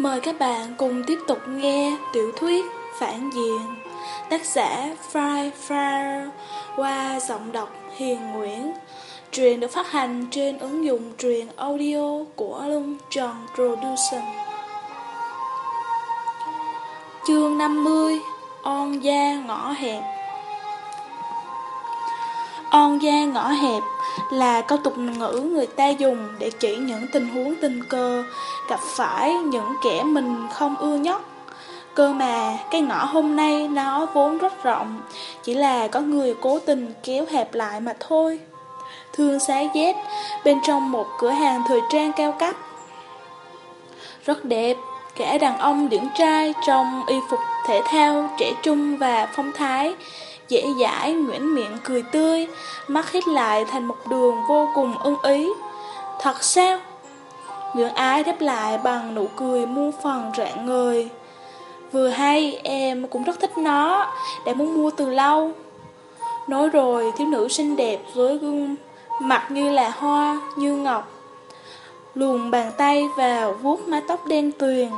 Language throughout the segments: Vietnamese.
Mời các bạn cùng tiếp tục nghe tiểu thuyết Phản Diện. Tác giả Fry Fry qua giọng đọc Hiền Nguyễn. Truyền được phát hành trên ứng dụng truyền audio của Lung Tròn Production Chương 50 On gia ngõ hẹp. On gia ngõ hẹp là câu tục ngữ người ta dùng để chỉ những tình huống tình cờ gặp phải những kẻ mình không ưa nhất. Cơ mà cái ngõ hôm nay nó vốn rất rộng, chỉ là có người cố tình kéo hẹp lại mà thôi. Thương xá Z bên trong một cửa hàng thời trang cao cấp. Rất đẹp, kẻ đàn ông điển trai trong y phục thể thao trẻ trung và phong thái, dễ dãi, nguyễn miệng cười tươi, mắt hít lại thành một đường vô cùng ưng ý. Thật sao? Nguyễn Ái đáp lại bằng nụ cười muôn phần rạng người Vừa hay, em cũng rất thích nó, đã muốn mua từ lâu. Nói rồi, thiếu nữ xinh đẹp với gương mặt như là hoa, như ngọc. Luồn bàn tay vào vuốt mái tóc đen tuyền,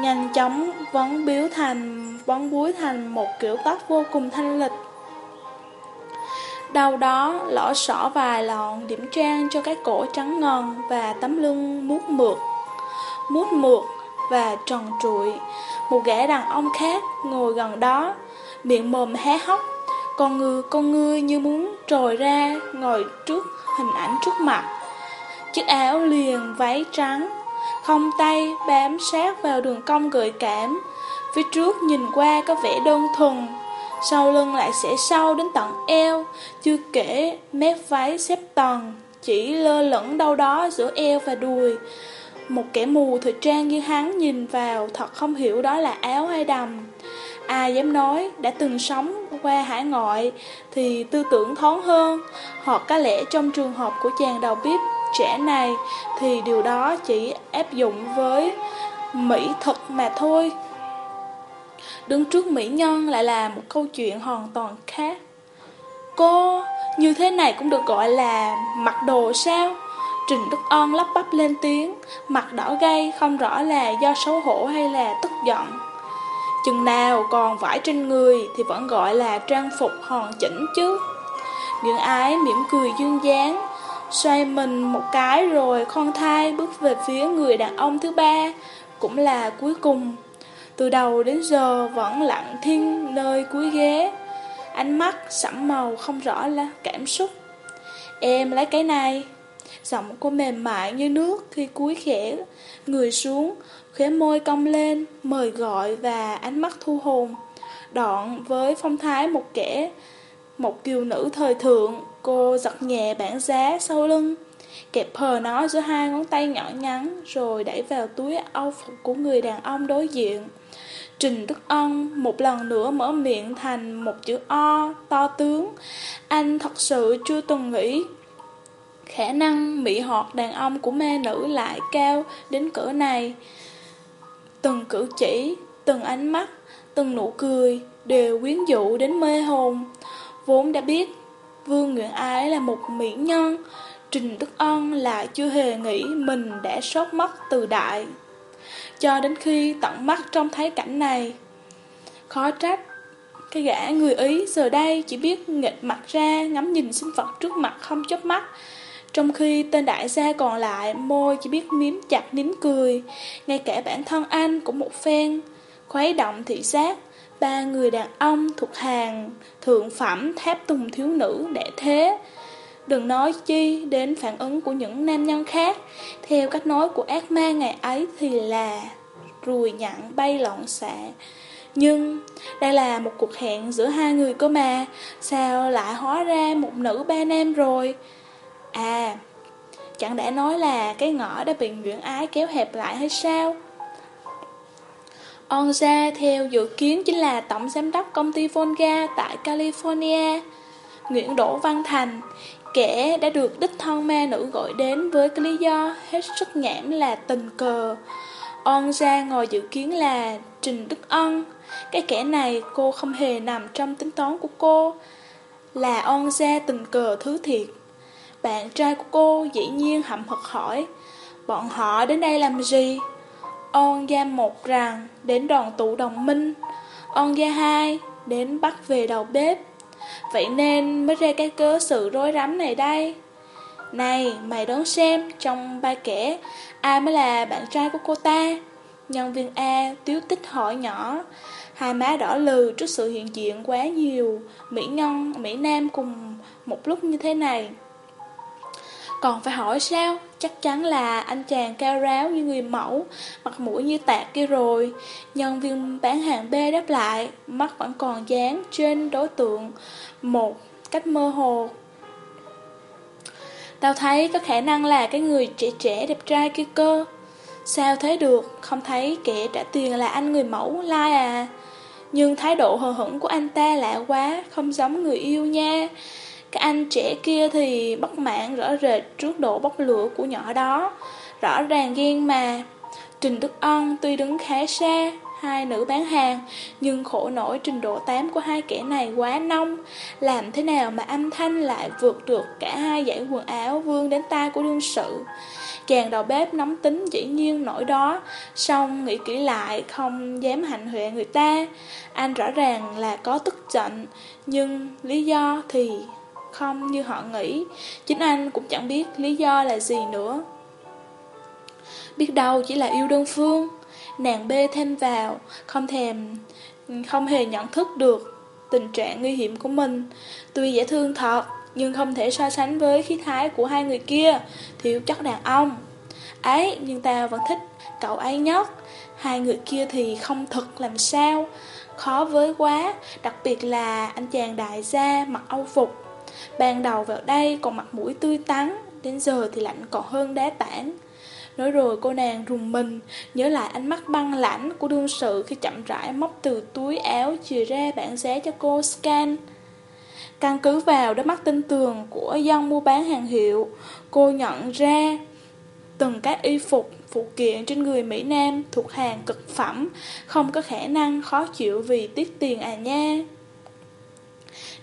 nhanh chóng vấn biếu thành, vấn búi thành một kiểu tóc vô cùng thanh lịch đâu đó lõ sỏ vài lọn điểm trang cho cái cổ trắng ngần và tấm lưng mút mượt, mút mượt và tròn trụi. Một gã đàn ông khác ngồi gần đó, miệng mồm hé hốc, con ngư con ngươi như muốn trồi ra ngồi trước hình ảnh trước mặt. Chiếc áo liền váy trắng, không tay bám sát vào đường cong gợi cảm, phía trước nhìn qua có vẻ đơn thuần sau lưng lại sẽ sâu đến tận eo, chưa kể mép váy xếp tầng, chỉ lơ lửng đâu đó giữa eo và đùi. Một kẻ mù thời trang như hắn nhìn vào thật không hiểu đó là áo hay đầm. Ai dám nói đã từng sống qua hải ngoại thì tư tưởng thoáng hơn, hoặc có lẽ trong trường hợp của chàng đầu bếp trẻ này thì điều đó chỉ áp dụng với mỹ thực mà thôi. Đứng trước mỹ nhân lại là một câu chuyện hoàn toàn khác. Cô, như thế này cũng được gọi là mặc đồ sao? Trình Đức On lắp bắp lên tiếng Mặt đỏ gay không rõ là do xấu hổ hay là tức giận. Chừng nào còn vải trên người thì vẫn gọi là trang phục hoàn chỉnh chứ. Nguyễn ái mỉm cười duyên dáng Xoay mình một cái rồi con thai bước về phía người đàn ông thứ ba Cũng là cuối cùng từ đầu đến giờ vẫn lặng thinh nơi cuối ghế. Ánh mắt sẫm màu không rõ là cảm xúc. Em lấy cái này. Giọng cô mềm mại như nước khi cúi khẽ Người xuống, Khóe môi cong lên, Mời gọi và ánh mắt thu hồn. Đoạn với phong thái một kẻ, Một kiều nữ thời thượng, Cô giật nhẹ bản giá sau lưng, Kẹp hờ nó giữa hai ngón tay nhỏ nhắn Rồi đẩy vào túi âu phục của người đàn ông đối diện. Trình Đức Ân một lần nữa mở miệng thành một chữ O to tướng. Anh thật sự chưa từng nghĩ khả năng mỹ hoặc đàn ông của mê nữ lại cao đến cỡ này. Từng cử chỉ, từng ánh mắt, từng nụ cười đều quyến dụ đến mê hồn. Vốn đã biết Vương Nguyễn Ái là một mỹ nhân, Trình Đức Ân lại chưa hề nghĩ mình đã sốt mất từ đại cho đến khi tận mắt trông thấy cảnh này. Khó trách, cái gã người Ý giờ đây chỉ biết nghịch mặt ra ngắm nhìn sinh vật trước mặt không chớp mắt, trong khi tên đại gia còn lại môi chỉ biết miếm chặt nín cười, ngay cả bản thân anh cũng một phen, khuấy động thị giác, ba người đàn ông thuộc hàng thượng phẩm tháp tùng thiếu nữ để thế. Đừng nói chi đến phản ứng của những nam nhân khác. Theo cách nói của ác ma ngày ấy thì là Rùi nhặn bay lọn xạ. Nhưng đây là một cuộc hẹn giữa hai người cơ mà. Sao lại hóa ra một nữ ba nam rồi? À Chẳng đã nói là cái ngõ đã bị Nguyễn Ái kéo hẹp lại hay sao? Onza theo dự kiến chính là tổng giám đốc công ty Volga tại California, Nguyễn Đỗ Văn Thành. Kẻ đã được đích thân ma nữ gọi đến với cái lý do hết sức nhảm là tình cờ. On ra ngồi dự kiến là Trình Đức Ân. Cái kẻ này cô không hề nằm trong tính toán của cô. Là on ra tình cờ thứ thiệt. Bạn trai của cô dĩ nhiên hậm hực hỏi. Bọn họ đến đây làm gì? On gia một rằng đến đoàn tụ đồng minh On gia hai đến bắt về đầu bếp Vậy nên mới ra cái cớ sự rối rắm này đây. Này, mày đón xem, trong ba kẻ, Ai mới là bạn trai của cô ta? Nhân viên A tiếu tích hỏi nhỏ. Hai má đỏ lừ trước sự hiện diện quá nhiều, Mỹ Ngân Mỹ Nam cùng một lúc như thế này. Còn phải hỏi sao? Chắc chắn là anh chàng cao ráo như người mẫu, mặt mũi như tạc kia rồi. Nhân viên bán hàng B đáp lại, mắt vẫn còn dán trên đối tượng một cách mơ hồ. Tao thấy có khả năng là cái người trẻ trẻ đẹp trai kia cơ. Sao thế được, không thấy kẻ trả tiền là anh người mẫu lai like à. Nhưng thái độ hờ hững của anh ta lạ quá, không giống người yêu nha. Cái anh trẻ kia thì bất mãn, rõ rệt trước độ bốc lửa của nhỏ đó. Rõ ràng ghen mà. Trình Đức Ân tuy đứng khá xa, Hai nữ bán hàng, Nhưng khổ nổi trình độ 8 của hai kẻ này quá nông. Làm thế nào mà âm thanh lại vượt được cả hai dãy quần áo vương đến tay của đương sự? Chàng đầu bếp nóng tính dĩ nhiên nổi đó Xong nghĩ kỹ lại không dám hạnh huệ người ta. Anh rõ ràng là có tức giận, Nhưng lý do thì không như họ nghĩ. Chính anh cũng chẳng biết lý do là gì nữa. Biết đâu chỉ là yêu đơn phương. Nàng bê thêm vào, Không thèm, Không hề nhận thức được Tình trạng nguy hiểm của mình. Tuy dễ thương thật, Nhưng không thể so sánh với khí thái của hai người kia Thiếu chất đàn ông. Ấy, nhưng ta vẫn thích cậu ấy nhất. Hai người kia thì không thật làm sao. Khó với quá, Đặc biệt là anh chàng đại gia mặc âu phục. Ban đầu vào đây còn mặt mũi tươi tắn, Đến giờ thì lạnh còn hơn đá tảng. Nói rồi cô nàng rùng mình, Nhớ lại ánh mắt băng lãnh của đương sự Khi chậm rãi móc từ túi áo Chìa ra bản giá cho cô scan. Căn cứ vào đôi mắt tinh tường Của dân mua bán hàng hiệu, Cô nhận ra Từng cái y phục phụ kiện trên người Mỹ Nam thuộc hàng cực phẩm, Không có khả năng khó chịu vì tiết tiền à nha.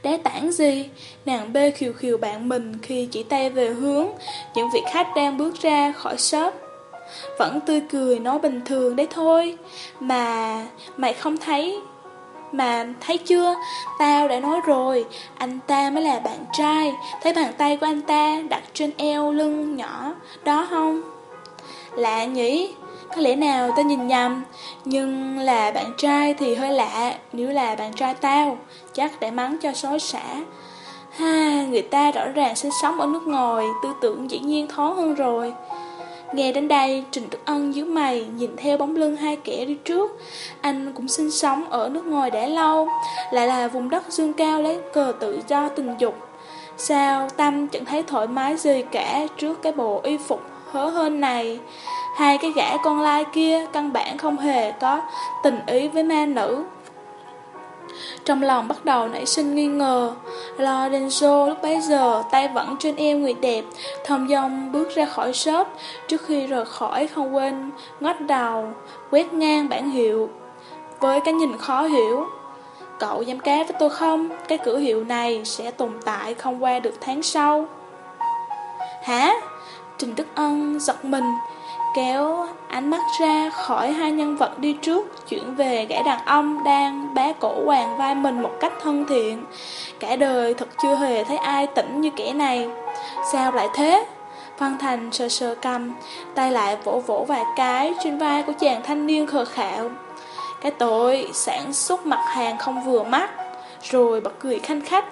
Đá tảng gì? Nàng bê khiều khiều bạn mình khi chỉ tay về hướng những vị khách đang bước ra khỏi shop. Vẫn tươi cười nói bình thường đấy thôi. Mà mày không thấy mà thấy chưa, tao đã nói rồi, anh ta mới là bạn trai, thấy bàn tay của anh ta đặt trên eo lưng nhỏ, đó không? Lạ nhỉ, có lẽ nào ta nhìn nhầm Nhưng là bạn trai thì hơi lạ Nếu là bạn trai tao Chắc để mắng cho xối xả Ha, người ta rõ ràng sinh sống ở nước ngoài Tư tưởng dĩ nhiên thoáng hơn rồi Nghe đến đây, Trình Đức Ân dưới mày nhìn theo bóng lưng hai kẻ đi trước. Anh cũng sinh sống ở nước ngoài đã lâu, lại là vùng đất dương cao lấy cờ tự do tình dục. Sao Tâm chẳng thấy thoải mái gì cả trước cái bộ y phục hớ hơn này. Hai cái gã con lai kia căn bản không hề có tình ý với ma nữ. Trong lòng bắt đầu nảy sinh nghi ngờ, Lorenzo lúc bấy giờ tay vẫn trên eo người đẹp, Thông dong bước ra khỏi shop Trước khi rời khỏi không quên ngót đầu Quét ngang bản hiệu Với cái nhìn khó hiểu, Cậu dám cá với tôi không? Cái cửa hiệu này sẽ tồn tại không qua được tháng sau Hả? Trình Đức Ân giật mình kéo ánh mắt ra khỏi hai nhân vật đi trước, chuyển về gã đàn ông đang bá cổ hoàng vai mình một cách thân thiện. Cả đời thật chưa hề thấy ai tỉnh như kẻ này. Sao lại thế? phan Thành sờ sờ cầm, tay lại vỗ vỗ vài cái trên vai của chàng thanh niên khờ khạo. Cái tội sản xuất mặt hàng không vừa mắt, rồi bật cười khanh khách.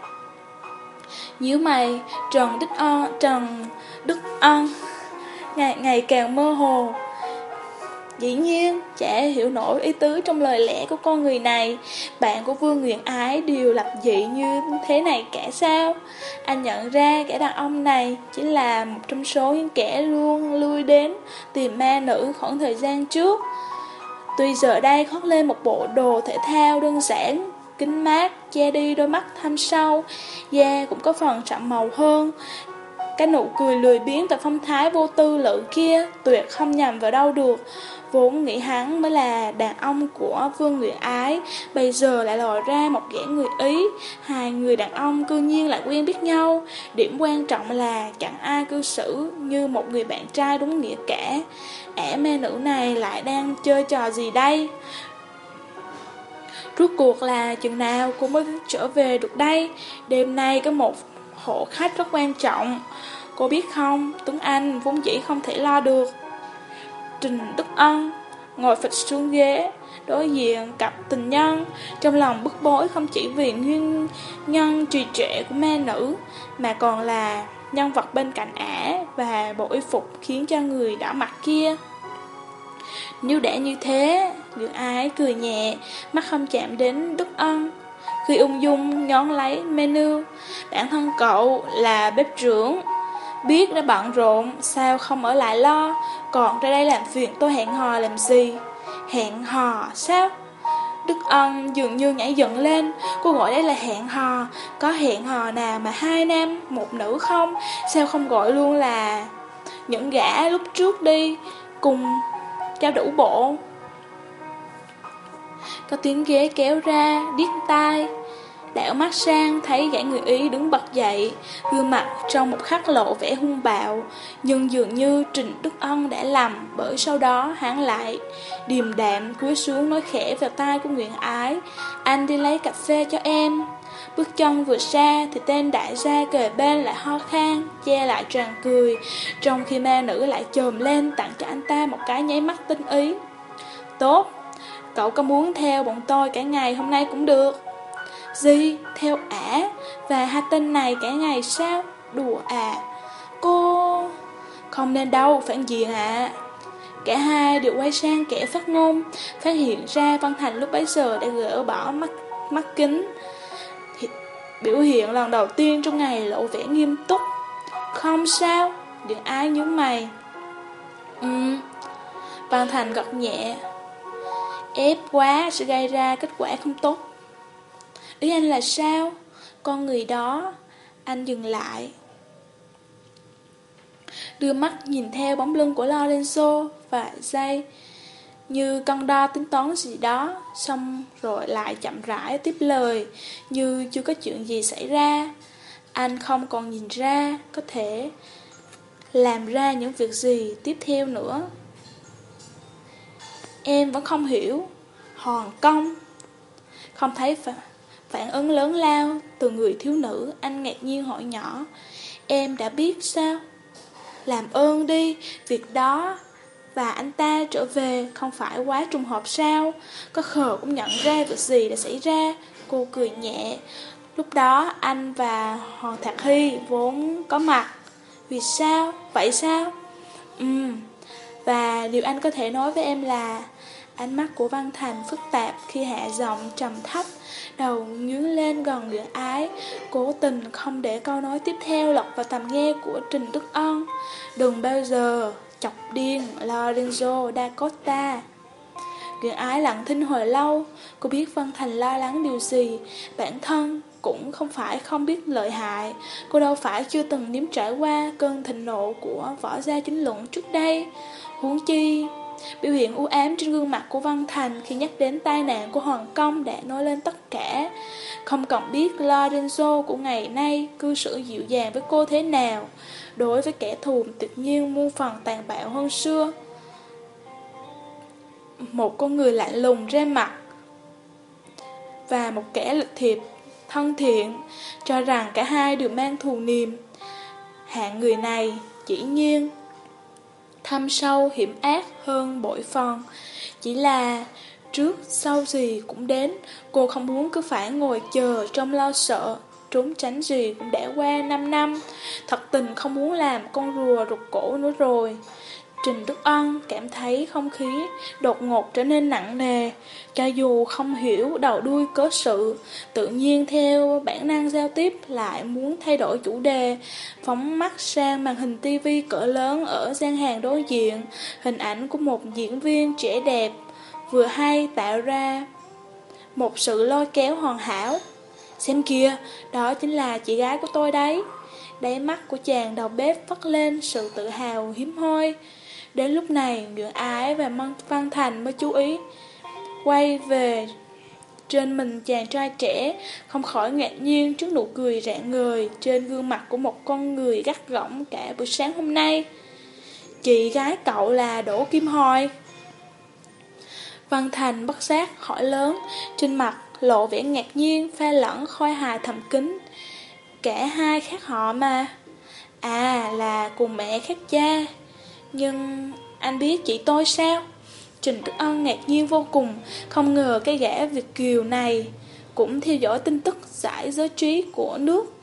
Nhíu mày, Trần Đức an Trần Đức Ân ngày, ngày càng mơ hồ. Dĩ nhiên, chả hiểu nổi ý tứ trong lời lẽ của con người này. Bạn của Vương Nguyện Ái đều lập dị như thế này cả sao? Anh nhận ra kẻ đàn ông này chính là một trong số những kẻ luôn lui đến tìm ma nữ khoảng thời gian trước. Tuy giờ đây khoác lên một bộ đồ thể thao đơn giản, kính mát, che đi đôi mắt thâm sâu, da cũng có phần sậm màu hơn, cái nụ cười lười biếng và phong thái vô tư lự kia tuyệt không nhầm vào đâu được. Vốn nghĩ hắn mới là đàn ông của Vương nguyễn Ái, bây giờ lại lòi ra một kẻ người Ý. Hai người đàn ông cư nhiên lại quen biết nhau. Điểm quan trọng là chẳng ai cư xử như một người bạn trai đúng nghĩa cả. Ả mê nữ này lại đang chơi trò gì đây? Rốt cuộc là chừng nào cô mới trở về được đây? Đêm nay có một hộ khách rất quan trọng. Cô biết không, Tuấn Anh vốn dĩ không thể lo được. Trình Đức Ân ngồi phịch xuống ghế, đối diện cặp tình nhân, trong lòng bức bối không chỉ vì nguyên nhân trì trệ của ma nữ, mà còn là nhân vật bên cạnh ả và bộ y phục khiến cho người đỏ mặt kia. Nếu để như thế, người Ái cười nhẹ, mắt không chạm đến Đức Ân. Khi ung dung nhón lấy menu, bản thân cậu là bếp trưởng. Biết đã bận rộn, sao không ở lại lo, còn ra đây làm việc tôi hẹn hò làm gì? Hẹn hò, sao? Đức Ân dường như nhảy dựng lên, cô gọi đây là hẹn hò, có hẹn hò nào mà hai nam, một nữ không? Sao không gọi luôn là những gã lúc trước đi, cùng trao đủ bộ có tiếng ghế kéo ra, điếc tai. Đảo mắt sang thấy gã người Ý đứng bật dậy. Gương mặt trong một khắc lộ vẻ hung bạo Nhưng dường như Trịnh Đức Ân đã lầm Bởi sau đó hắn lại Điềm đạm cúi xuống nói khẽ vào tai của Nguyễn Ái Anh đi lấy cà phê cho em. Bước chân vừa xa thì tên đại gia kề bên lại ho khan, che lại tràn cười, trong khi ma nữ lại chồm lên tặng cho anh ta một cái nháy mắt tinh ý. Tốt, cậu có muốn theo bọn tôi cả ngày hôm nay cũng được. Gì, theo ả, và hai tên này cả ngày sao? Đùa à, cô... Không nên đâu, phản diện ạ. Cả hai đều quay sang kẻ phát ngôn, phát hiện ra Văn Thành lúc bấy giờ đã gỡ bỏ mắt, mắt kính, Biểu hiện lần đầu tiên trong ngày lộ vẻ nghiêm túc. Không sao Đừng ai nhớ mày. Ừ. Văn Thành gật nhẹ. Ép quá sẽ gây ra kết quả không tốt Ý anh là sao Con người đó Anh dừng lại Đưa mắt nhìn theo bóng lưng của Lorenzo Và dây như cân đo tính toán gì đó, xong rồi lại chậm rãi tiếp lời, như chưa có chuyện gì xảy ra. Anh không còn nhìn ra, có thể làm ra những việc gì tiếp theo nữa. Em vẫn không hiểu, hòn công. Không thấy phản, phản ứng lớn lao từ người thiếu nữ, anh ngạc nhiên hỏi nhỏ. Em đã biết sao? Làm ơn đi, việc đó và anh ta trở về không phải quá trùng hợp sao Có khờ cũng nhận ra việc gì đã xảy ra Cô cười nhẹ Lúc đó anh và Hoàng Thạc Hy vốn có mặt Vì sao? Vậy sao? Ừ Và điều anh có thể nói với em là Ánh mắt của Văn Thành phức tạp khi hạ giọng trầm thấp Đầu nhướng lên gần lửa ái Cố tình không để câu nói tiếp theo lọt vào tầm nghe của Trình Đức Ân Đừng bao giờ chọc điên Lorenzo da Costa. Nguyễn ái lặng thinh hồi lâu, cô biết Văn Thành lo lắng điều gì, bản thân cũng không phải không biết lợi hại, cô đâu phải chưa từng nếm trải qua cơn thịnh nộ của võ gia chính luận trước đây. Huống chi, biểu hiện u ám trên gương mặt của Văn Thành khi nhắc đến tai nạn của Hoàng Công đã nói lên tất cả. Không cộng biết Lorenzo của ngày nay cư xử dịu dàng với cô thế nào, đối với kẻ thù tự nhiên muôn phần tàn bạo hơn xưa. Một con người lạnh lùng ra mặt và một kẻ lịch thiệp, thân thiện, cho rằng cả hai đều mang thù niềm. Hạng người này chỉ nhiên thâm sâu hiểm ác hơn bội phần, chỉ là trước sau gì cũng đến, cô không muốn cứ phải ngồi chờ trong lo sợ trốn tránh gì cũng đã qua 5 năm. Thật tình không muốn làm con rùa rụt cổ nữa rồi. Trình Đức Ân cảm thấy không khí đột ngột trở nên nặng nề Cho dù không hiểu đầu đuôi cớ sự Tự nhiên theo bản năng giao tiếp lại muốn thay đổi chủ đề Phóng mắt sang màn hình tivi cỡ lớn ở gian hàng đối diện Hình ảnh của một diễn viên trẻ đẹp Vừa hay tạo ra một sự lôi kéo hoàn hảo Xem kìa, đó chính là chị gái của tôi đấy. đáy mắt của chàng đầu bếp phất lên sự tự hào hiếm hoi. Đến lúc này, Nguyễn Ái và Văn Thành mới chú ý quay về trên mình chàng trai trẻ, không khỏi ngạc nhiên trước nụ cười rạng người trên gương mặt của một con người gắt gỏng cả buổi sáng hôm nay. Chị gái cậu là Đỗ Kim Hoài Văn Thành bất giác hỏi lớn, trên mặt lộ vẻ ngạc nhiên, pha lẫn khôi hài thầm kính. Cả hai khác họ mà. À là cùng mẹ khác cha. Nhưng anh biết chị tôi sao? Trình Đức Ân ngạc nhiên vô cùng, không ngờ cái gã Việt Kiều này cũng theo dõi tin tức giải giới trí của nước.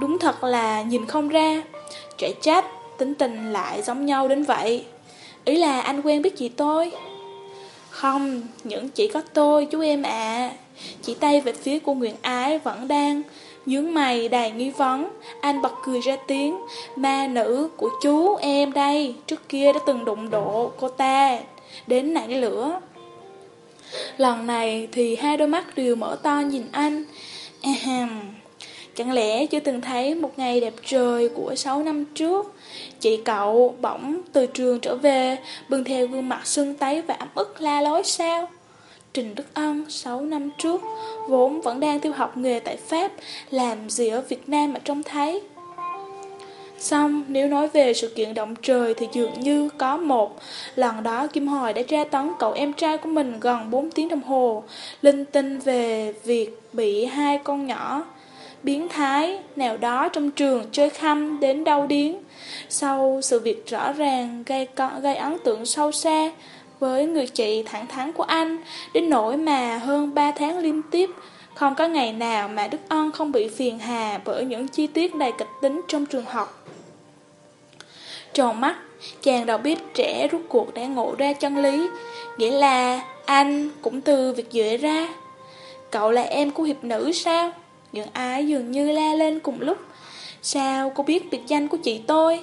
Đúng thật là nhìn không ra, trẻ trách, tính tình lại giống nhau đến vậy. Ý là anh quen biết chị tôi. Không, những chỉ có tôi, chú em ạ. À. Chỉ tay về phía của Nguyễn Ái vẫn đang Dướng mày đầy nghi vấn. Anh bật cười ra tiếng. Ma nữ của chú em đây, Trước kia đã từng đụng độ cô ta. Đến nảy lửa. Lần này thì hai đôi mắt đều mở to nhìn anh. Ahem. Chẳng lẽ chưa từng thấy một ngày đẹp trời của 6 năm trước? Chị cậu bỗng từ trường trở về, Bưng theo gương mặt sưng tấy và ấm ức la lối sao? Trình Đức Ân 6 năm trước Vốn vẫn đang theo học nghề tại Pháp Làm gì ở Việt Nam mà trông thấy. Xong nếu nói về sự kiện động trời Thì dường như có một. Lần đó Kim Hồi đã tra tấn cậu em trai của mình gần 4 tiếng đồng hồ Linh tinh về việc bị hai con nhỏ Biến thái nào đó trong trường chơi khăm đến đau điếng. Sau sự việc rõ ràng gây, gây ấn tượng sâu xa với người chị thẳng thắn của anh, đến nỗi mà hơn 3 tháng liên tiếp, không có ngày nào mà Đức Ân không bị phiền hà bởi những chi tiết đầy kịch tính trong trường học. Tròn mắt, chàng đầu bếp trẻ rút cuộc đã ngộ ra chân lý, nghĩa là anh cũng từ việc dễ ra. Cậu là em của hiệp nữ sao? Những ái dường như la lên cùng lúc. Sao cô biết biệt danh của chị tôi?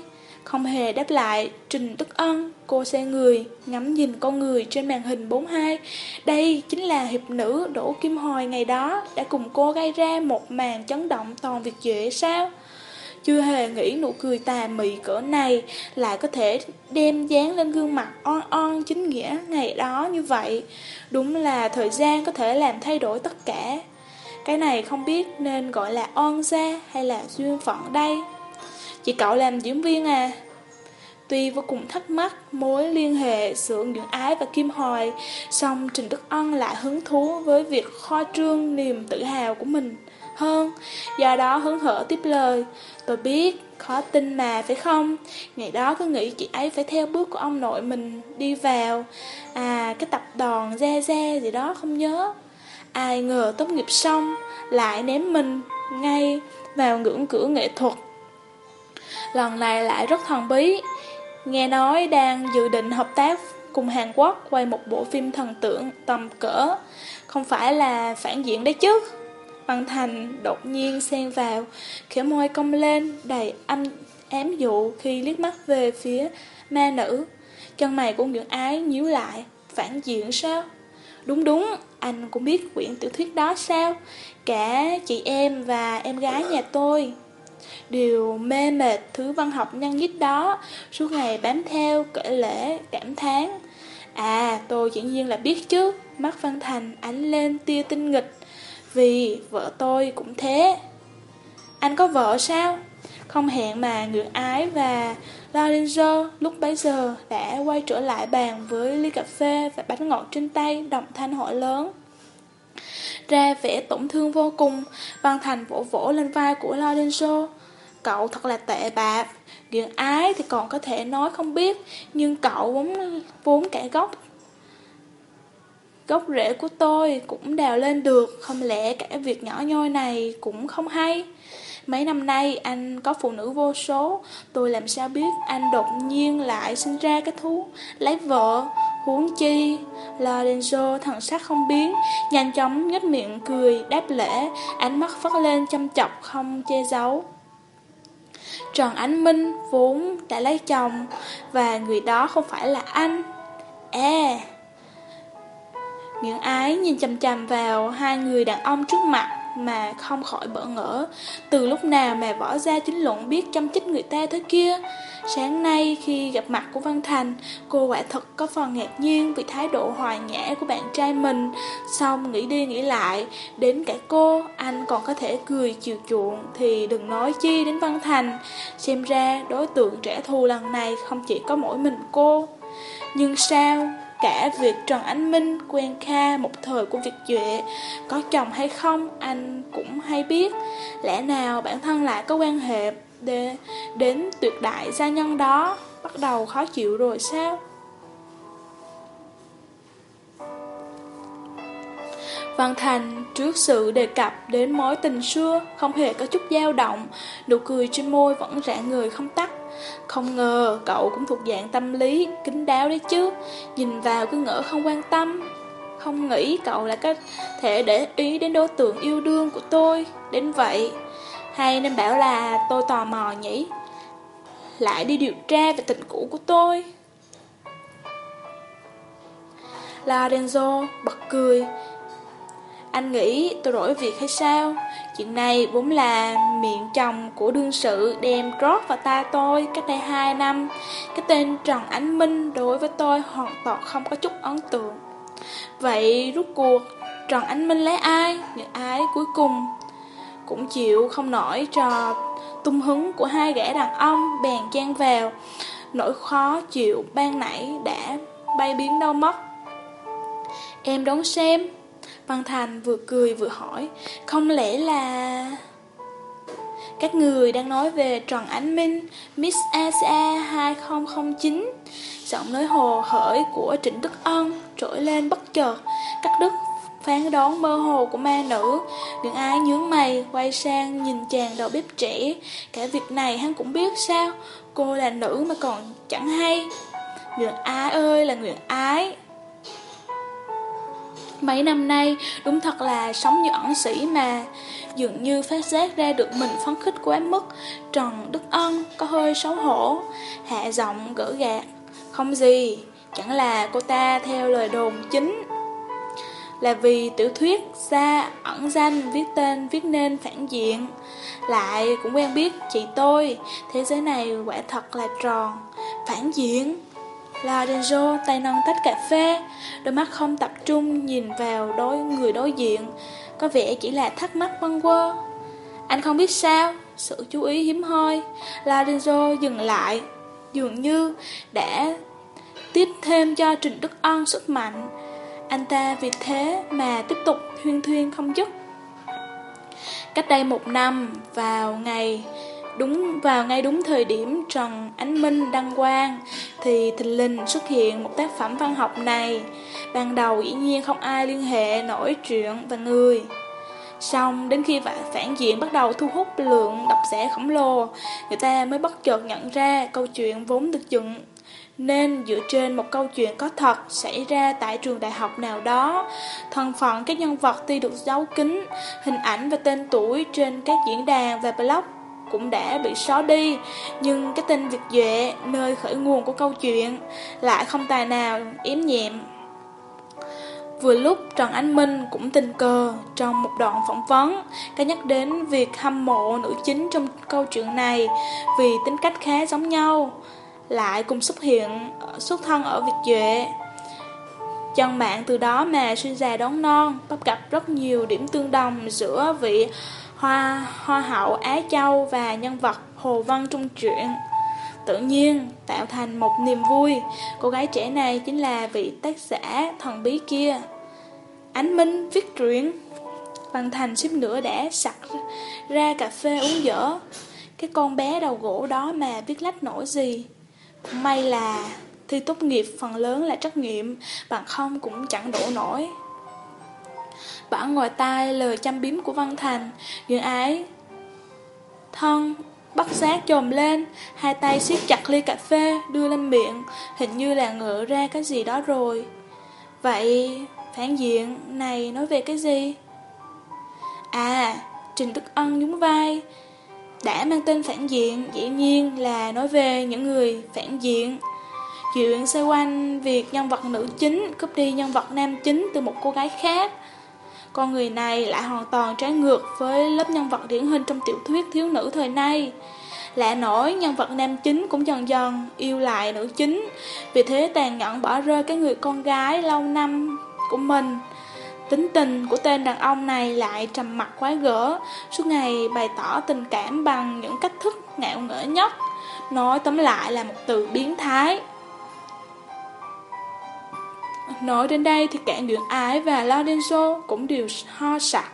Không hề đáp lại, Trình Tức Ân, cô xe người, ngắm nhìn con người trên màn hình 42. Đây chính là hiệp nữ Đỗ Kim Hoài ngày đó, đã cùng cô gây ra một màn chấn động toàn việc dễ sao? Chưa hề nghĩ nụ cười tà mị cỡ này lại có thể đem dán lên gương mặt on on chính nghĩa ngày đó như vậy. Đúng là thời gian có thể làm thay đổi tất cả. Cái này không biết nên gọi là on ra hay là duyên phận đây. Chị cậu làm diễn viên à? Tuy vô cùng thắc mắc mối liên hệ giữa Nguyễn Ái và Kim Hoài, song Trình Đức Ân lại hứng thú với việc kho trương niềm tự hào của mình hơn. Do đó hứng hở tiếp lời, tôi biết, khó tin mà phải không? Ngày đó cứ nghĩ chị ấy phải theo bước của ông nội mình đi vào. À, cái tập đoàn Gia Gia gì đó không nhớ. Ai ngờ tốt nghiệp xong, lại ném mình ngay vào ngưỡng cửa nghệ thuật lần này lại rất thần bí. Nghe nói đang dự định hợp tác cùng Hàn Quốc quay một bộ phim thần tượng tầm cỡ, không phải là phản diện đấy chứ. Văn Thành đột nhiên xen vào, khẽ môi cong lên, đầy âm ám dụ khi liếc mắt về phía ma nữ. Chân mày của Nguyễn Ái nhíu lại, phản diện sao? Đúng đúng, anh cũng biết quyển tiểu thuyết đó sao? Cả chị em và em gái nhà tôi đều mê mệt thứ văn học nhân nhít đó, suốt ngày bám theo, kể lễ, cảm thán. À, tôi dĩ nhiên là biết chứ, mắt Văn Thành ánh lên tia tinh nghịch, vì vợ tôi cũng thế. Anh có vợ sao? Không hẹn mà ngược Ái và Lorenzo lúc bấy giờ đã quay trở lại bàn với ly cà phê và bánh ngọt trên tay, đồng thanh hỏi lớn. Ra vẻ tổn thương vô cùng, Văn Thành vỗ vỗ lên vai của Lorenzo. Cậu thật là tệ bạc. Ghiền ái thì còn có thể nói không biết Nhưng cậu vốn, vốn cả gốc. Gốc rễ của tôi cũng đào lên được Không lẽ cả việc nhỏ nhoi này cũng không hay? Mấy năm nay anh có phụ nữ vô số Tôi làm sao biết anh đột nhiên lại sinh ra cái thú? Lấy vợ, huống chi Lorenzo thần sắc không biến Nhanh chóng nhếch miệng cười đáp lễ Ánh mắt phát lên chăm chọc không che giấu. Trần Ánh Minh vốn đã lấy chồng Và người đó không phải là anh. À Nguyễn ái nhìn chầm chầm vào hai người đàn ông trước mặt mà không khỏi bỡ ngỡ. Từ lúc nào mà võ gia chính luận biết chăm chích người ta thế kia? Sáng nay khi gặp mặt của Văn Thành, cô quả thật có phần ngạc nhiên vì thái độ hòa nhã của bạn trai mình. Xong nghĩ đi nghĩ lại, đến cả cô, anh còn có thể cười chiều chuộng thì đừng nói chi đến Văn Thành. Xem ra đối tượng trẻ thù lần này không chỉ có mỗi mình cô. Nhưng sao? Cả việc Trần Ánh Minh quen Kha một thời của việc Duệ. Có chồng hay không anh cũng hay biết. Lẽ nào bản thân lại có quan hệ để đến tuyệt đại gia nhân đó? Bắt đầu khó chịu rồi sao? Văn Thành trước sự đề cập đến mối tình xưa không hề có chút dao động, nụ cười trên môi vẫn rạng người không tắt. Không ngờ cậu cũng thuộc dạng tâm lý, kính đáo đấy chứ, nhìn vào cứ ngỡ không quan tâm. Không nghĩ cậu là có thể để ý đến đối tượng yêu đương của tôi, đến vậy. Hay nên bảo là tôi tò mò nhỉ? Lại đi điều tra về tình cũ của tôi. Lorenzo bật cười, anh nghĩ tôi đổi việc hay sao? Chuyện này vốn là miệng chồng của đương sự đem rót vào ta tôi cách đây 2 năm. Cái tên Trần Ánh Minh đối với tôi hoàn toàn không có chút ấn tượng. Vậy rút cuộc, Trần Ánh Minh lấy ai? Những ai cuối cùng cũng chịu không nổi trò tung hứng của hai gã đàn ông bèn chen vào. Nỗi khó chịu ban nãy đã bay biến đâu mất. Em đón xem. Văn Thành vừa cười vừa hỏi, Không lẽ là... Các người đang nói về Trần Ánh Minh Miss Asia 2009 Giọng nói hồ hởi của Trịnh Đức Ân trỗi lên bất chợt. Cắt đứt phán đoán mơ hồ của ma nữ. Đừng ai nhướng mày, Quay sang nhìn chàng đầu bếp trẻ. Cả việc này hắn cũng biết sao? Cô là nữ mà còn chẳng hay. Nguyện ái ơi là nguyện ái. Mấy năm nay, đúng thật là sống như ẩn sĩ mà. Dường như phát giác ra được mình phấn khích quá mức. Trần Đức Ân có hơi xấu hổ. Hạ giọng gỡ gạt Không gì, chẳng là cô ta theo lời đồn chính. Là vì tiểu thuyết ra ẩn danh viết tên viết nên phản diện. Lại cũng quen biết chị tôi. Thế giới này quả thật là tròn Phản diện. Lorenzo tay nâng tách cà phê, đôi mắt không tập trung nhìn vào đối người đối diện, có vẻ chỉ là thắc mắc băng quơ. Anh không biết sao, sự chú ý hiếm hoi, Lorenzo dừng lại, dường như đã tiếp thêm cho Trình Đức Ân sức mạnh. Anh ta vì thế mà tiếp tục thuyên thuyên không dứt. Cách đây một năm, vào ngày Đúng vào ngay đúng thời điểm Trần Ánh Minh đăng quang thì thình lình xuất hiện một tác phẩm văn học này. Ban đầu dĩ nhiên không ai liên hệ nổi chuyện và người. Xong đến khi phản diện bắt đầu thu hút lượng độc giả khổng lồ, người ta mới bất chợt nhận ra câu chuyện vốn được dựng nên dựa trên một câu chuyện có thật xảy ra tại trường đại học nào đó, thân phận các nhân vật tuy được giấu kín, hình ảnh và tên tuổi trên các diễn đàn và blog cũng đã bị xóa đi Nhưng cái tên Việt Duệ Nơi khởi nguồn của câu chuyện Lại không tài nào yếm nhẹm Vừa lúc Trần Ánh Minh cũng tình cờ trong một đoạn phỏng vấn có nhắc đến việc hâm mộ nữ chính trong câu chuyện này vì tính cách khá giống nhau, lại cùng xuất hiện xuất thân ở Việt Duệ. Chân mạng từ đó mà sinh già đón non, bắt gặp rất nhiều điểm tương đồng giữa vị Hoa, Hoa hậu Á Châu và nhân vật Hồ Văn trung truyện. Tự nhiên tạo thành một niềm vui, cô gái trẻ này chính là vị tác giả thần bí kia. Ánh Minh viết truyện. Văn Thành xếp nữa đã sặc ra cà phê uống dở. Cái con bé đầu gỗ đó mà viết lách nổi gì. May là thi tốt nghiệp phần lớn là trắc nghiệm, bằng không cũng chẳng đổ nổi. Bỏ ngoài tai lời chăm biếm của Văn Thành. Nhưng ái Thân bắt giác trồm lên, Hai tay siết chặt ly cà phê, Đưa lên miệng. Hình như là ngỡ ra cái gì đó rồi. Vậy, phản diện này nói về cái gì? À Trình Đức Ân nhún vai. Đã mang tên phản diện, Dĩ nhiên là nói về những người phản diện. Chuyện xoay quanh việc nhân vật nữ chính cướp đi nhân vật nam chính từ một cô gái khác con người này lại hoàn toàn trái ngược với lớp nhân vật điển hình trong tiểu thuyết thiếu nữ thời nay. Lạ nổi, nhân vật nam chính cũng dần dần yêu lại nữ chính, vì thế tàn nhẫn bỏ rơi cái người con gái lâu năm của mình. Tính tình của tên đàn ông này lại trầm mặc quái gở, suốt ngày bày tỏ tình cảm bằng những cách thức ngạo nghễ nhất. Nói tóm lại là một từ biến thái. Nói đến đây thì cả Nguyễn Ái và Lorenzo cũng đều ho sặc.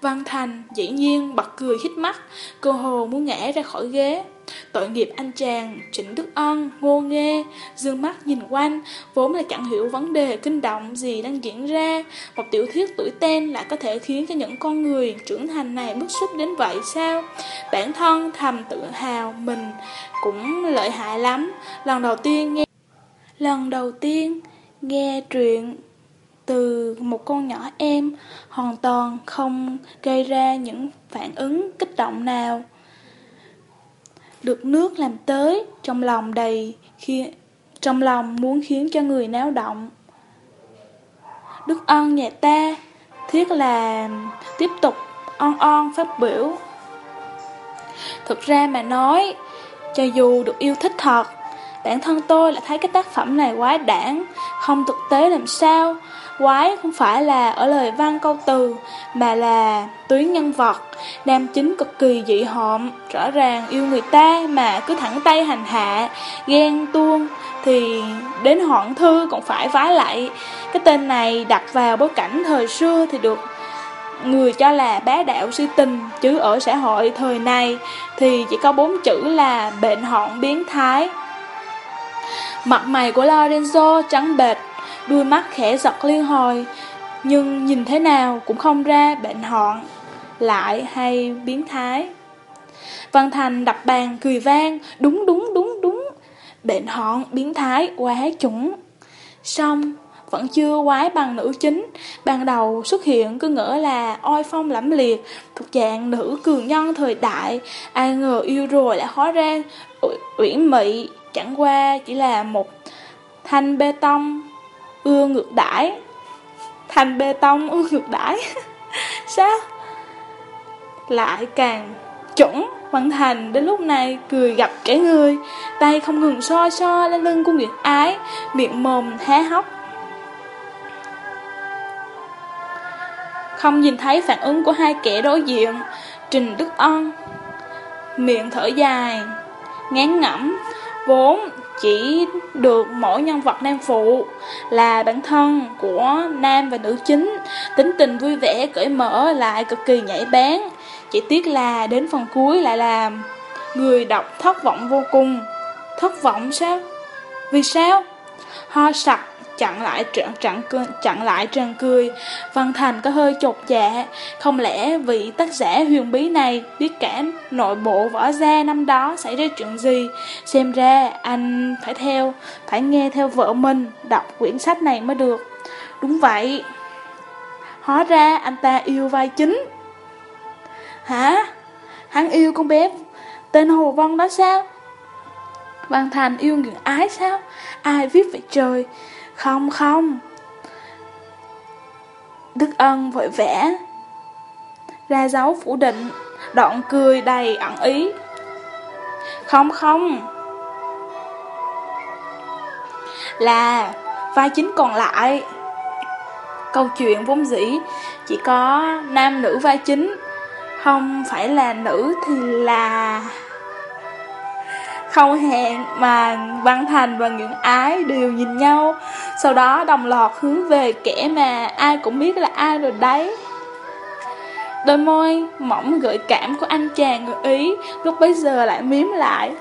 Văn Thành dĩ nhiên bật cười hít mắt, cơ hồ muốn ngã ra khỏi ghế. Tội nghiệp anh chàng, Trịnh Đức Ân, ngô nghê, dương mắt nhìn quanh, vốn là chẳng hiểu vấn đề kinh động gì đang diễn ra. Một tiểu thuyết tuổi tên lại có thể khiến cho những con người trưởng thành này bức xúc đến vậy sao? Bản thân thầm tự hào mình cũng lợi hại lắm. Lần đầu tiên nghe Lần đầu tiên nghe truyện từ một con nhỏ em hoàn toàn không gây ra những phản ứng kích động nào. Được nước làm tới, trong lòng đầy khi trong lòng muốn khiến cho người náo động. Đức ân nhà ta thiết là tiếp tục on on phát biểu. Thực ra mà nói, cho dù được yêu thích thật, bản thân tôi lại thấy cái tác phẩm này quái đản, không thực tế làm sao. Quái không phải là ở lời văn câu từ, mà là tuyến nhân vật. Nam chính cực kỳ dị hợm, rõ ràng yêu người ta mà cứ thẳng tay hành hạ, ghen tuông, thì đến hoạn thư cũng phải vái lại. Cái tên này đặt vào bối cảnh thời xưa thì được người cho là bá đạo suy tình, chứ ở xã hội thời này thì chỉ có bốn chữ là bệnh hoạn biến thái. Mặt mày của Lorenzo trắng bệt, đuôi mắt khẽ giật liên hồi, nhưng nhìn thế nào cũng không ra bệnh hoạn, lại hay biến thái. Văn Thành đập bàn cười vang, đúng đúng đúng đúng, bệnh hoạn, biến thái, quá chuẩn. Xong, vẫn chưa quái bằng nữ chính, ban đầu xuất hiện cứ ngỡ là oai phong lẫm liệt, thuộc dạng nữ cường nhân thời đại, ai ngờ yêu rồi lại hóa ra uyển mị, chẳng qua chỉ là một thanh bê tông ưa ngược đãi. Thanh bê tông ưa ngược đãi? Sao? Lại càng chuẩn Văn Thành đến lúc này cười gặp kẻ người, Tay không ngừng so so lên lưng của Nguyệt Ái, Miệng mồm há hốc. Không nhìn thấy phản ứng của hai kẻ đối diện, Trình Đức Ân Miệng thở dài, Ngán ngẩm. Vốn chỉ được mỗi nhân vật nam phụ là bản thân của nam và nữ chính, tính tình vui vẻ, cởi mở lại cực kỳ nhảy bén. Chỉ tiếc là đến phần cuối lại làm người đọc thất vọng vô cùng. Thất vọng sao? Vì sao? Ho sặc chặn lại trận chặn, chặn lại tràn cười Văn Thành có hơi chột dạ Không lẽ vị tác giả huyền bí này Biết cả nội bộ võ gia năm đó xảy ra chuyện gì Xem ra anh phải theo Phải nghe theo vợ mình Đọc quyển sách này mới được Đúng vậy Hóa ra anh ta yêu vai chính Hả? Hắn yêu con bé Tên Hồ Vân đó sao? Văn Thành yêu người ái sao? Ai viết vậy trời? Không không. Đức ân vội vẽ Ra dấu phủ định, Đoạn cười đầy ẩn ý. Không không. Là, vai chính còn lại. Câu chuyện vốn dĩ Chỉ có nam nữ vai chính. Không phải là nữ thì là không hẹn mà Văn Thành và Nguyễn Ái đều nhìn nhau. Sau đó đồng loạt hướng về kẻ mà ai cũng biết là ai rồi đấy. Đôi môi mỏng gợi cảm của anh chàng người Ý Lúc bấy giờ lại miếm lại.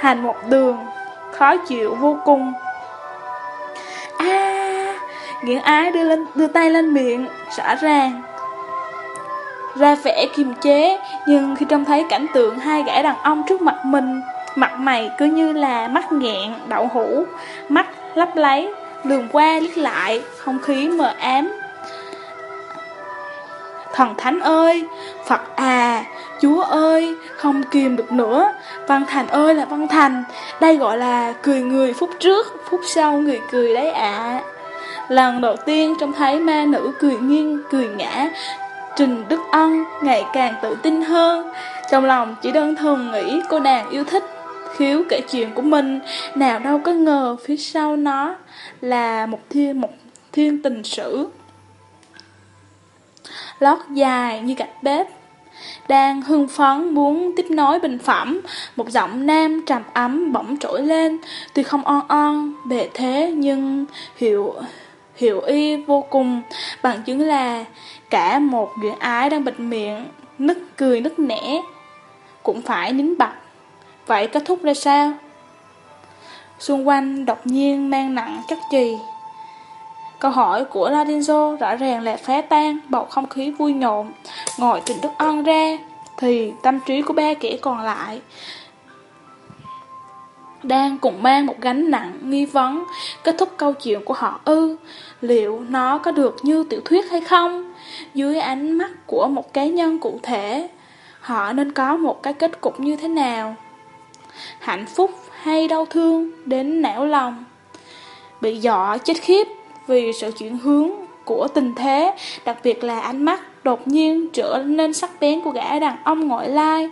Thành một đường Khó chịu vô cùng. À Nguyễn Ái đưa, lên, đưa tay lên miệng Rõ ràng ra vẻ kiềm chế, nhưng khi trông thấy cảnh tượng hai gã đàn ông trước mặt mình, mặt mày cứ như là mắt nghẹn, đậu hũ, mắt lấp lấy, lường qua liếc lại, không khí mờ ám. Thần Thánh ơi, Phật à, Chúa ơi, không kìm được nữa, Văn Thành ơi là Văn Thành, đây gọi là cười người phút trước, phút sau người cười đấy ạ. À. Lần đầu tiên trông thấy ma nữ cười nghiêng, cười ngã, Trình Đức Ân ngày càng tự tin hơn. Trong lòng chỉ đơn thuần nghĩ cô nàng yêu thích khiếu kể chuyện của mình, nào đâu có ngờ phía sau nó là một thiên một thiên tình sử. Lót dài như gạch bếp, đang hưng phấn muốn tiếp nối bình phẩm, một giọng nam trầm ấm bỗng trỗi lên, tuy không on on, bề thế nhưng hiệu hiệu y vô cùng, bằng chứng là cả một duyên ái đang bịt miệng, nức cười nức nẻ, cũng phải nín bặt. Vậy kết thúc ra sao? Xung quanh đột nhiên mang nặng chất gì? Câu hỏi của Lorenzo rõ ràng là phá tan bầu không khí vui nhộn. Ngồi Trịnh Đức Ân ra, thì tâm trí của ba kẻ còn lại đang cùng mang một gánh nặng nghi vấn kết thúc câu chuyện của họ ư liệu nó có được như tiểu thuyết hay không dưới ánh mắt của một cá nhân cụ thể họ nên có một cái kết cục như thế nào hạnh phúc hay đau thương đến não lòng bị dọa chết khiếp vì sự chuyển hướng của tình thế đặc biệt là ánh mắt đột nhiên trở nên sắc bén của gã đàn ông ngoại lai.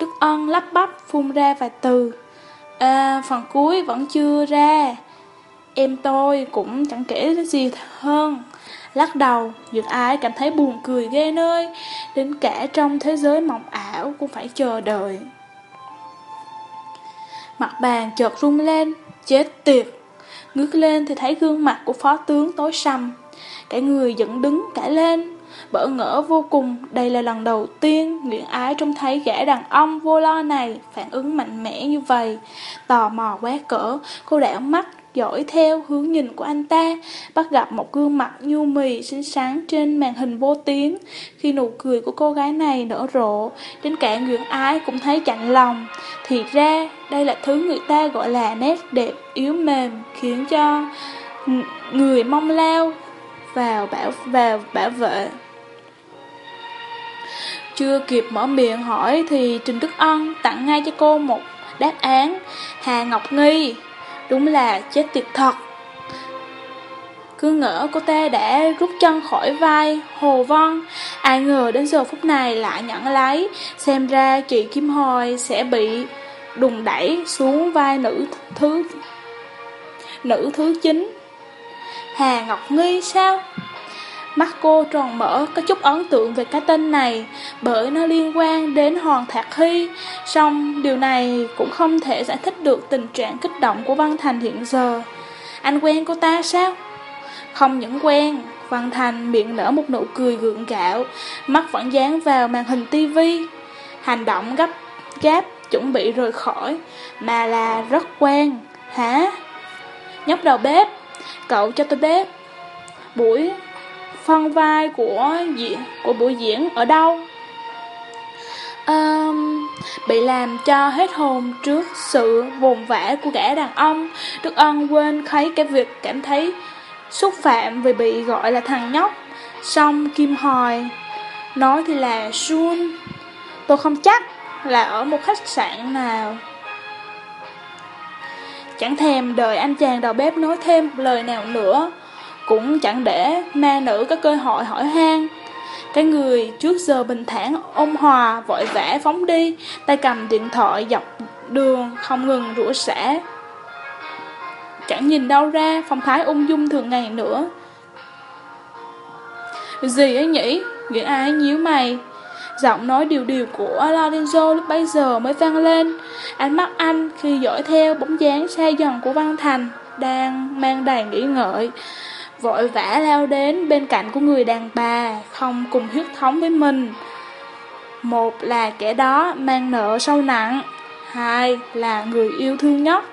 Đức Ân lắp bắp phun ra vài từ. À, phần cuối vẫn chưa ra. Em tôi cũng chẳng kể gì hơn. Lắc đầu, Duyệt Ái cảm thấy buồn cười ghê nơi, đến cả trong thế giới mộng ảo cũng phải chờ đợi. Mặt bàn chợt rung lên, chết tiệt. Ngước lên thì thấy gương mặt của phó tướng tối sầm. Cả người dựng đứng cả lên, Bỡ ngỡ vô cùng, đây là lần đầu tiên Nguyễn Ái trông thấy gã đàn ông vô lo này phản ứng mạnh mẽ như vậy. Tò mò quá cỡ, cô đảo mắt dõi theo hướng nhìn của anh ta, bắt gặp một gương mặt nhu mì xinh xắn trên màn hình vô tiếng. Khi nụ cười của cô gái này nở rộ, đến cả Nguyễn Ái cũng thấy chặn lòng. Thì ra, đây là thứ người ta gọi là nét đẹp yếu mềm, khiến cho người mong lao vào bảo vào bảo vệ. Chưa kịp mở miệng hỏi thì Trình Đức Ân tặng ngay cho cô một đáp án. Hà Ngọc Nghi, đúng là chết tiệt thật. Cứ ngỡ cô ta đã rút chân khỏi vai Hồ Văn Ai ngờ đến giờ phút này lại nhận lấy Xem ra chị Kim Hồi sẽ bị đùng đẩy xuống vai nữ thứ Nữ thứ chín Hà Ngọc Nghi sao? Mắt cô tròn mở có chút ấn tượng về cái tên này bởi nó liên quan đến Hoàng Thạc Hy. Song điều này cũng không thể giải thích được tình trạng kích động của Văn Thành hiện giờ. Anh quen cô ta sao? Không những quen, Văn Thành miệng nở một nụ cười gượng gạo, mắt vẫn dán vào màn hình tivi. Hành động gấp gáp chuẩn bị rời khỏi, mà là rất quen. Hả? Nhóc đầu bếp, cậu cho tôi bếp. Buổi phân vai của diễn của buổi diễn ở đâu? Um, bị làm cho hết hồn trước sự vồn vã của gã đàn ông. Đức Ân quên thấy cái việc cảm thấy xúc phạm vì bị gọi là thằng nhóc. Xong Kim Hồi nói thì là Sun Tôi không chắc là ở một khách sạn nào. Chẳng thèm đợi anh chàng đầu bếp nói thêm lời nào nữa cũng chẳng để ma nữ có cơ hội hỏi han. Cái người trước giờ bình thản ôn hòa vội vã phóng đi, tay cầm điện thoại dọc đường không ngừng rủa xả. Chẳng nhìn đâu ra phong thái ung dung thường ngày nữa. Gì ấy nhỉ? Nghĩa ai nhíu mày. Giọng nói điều điều của Lorenzo lúc bấy giờ mới vang lên. Ánh mắt anh khi dõi theo bóng dáng xa dần của Văn Thành đang mang đầy nghĩ ngợi vội vã lao đến bên cạnh của người đàn bà, không cùng huyết thống với mình. Một là kẻ đó mang nợ sâu nặng, hai là người yêu thương nhất.